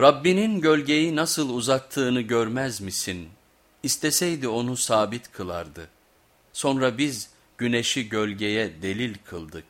Rabbinin gölgeyi nasıl uzattığını görmez misin? İsteseydi onu sabit kılardı. Sonra biz güneşi gölgeye delil kıldık.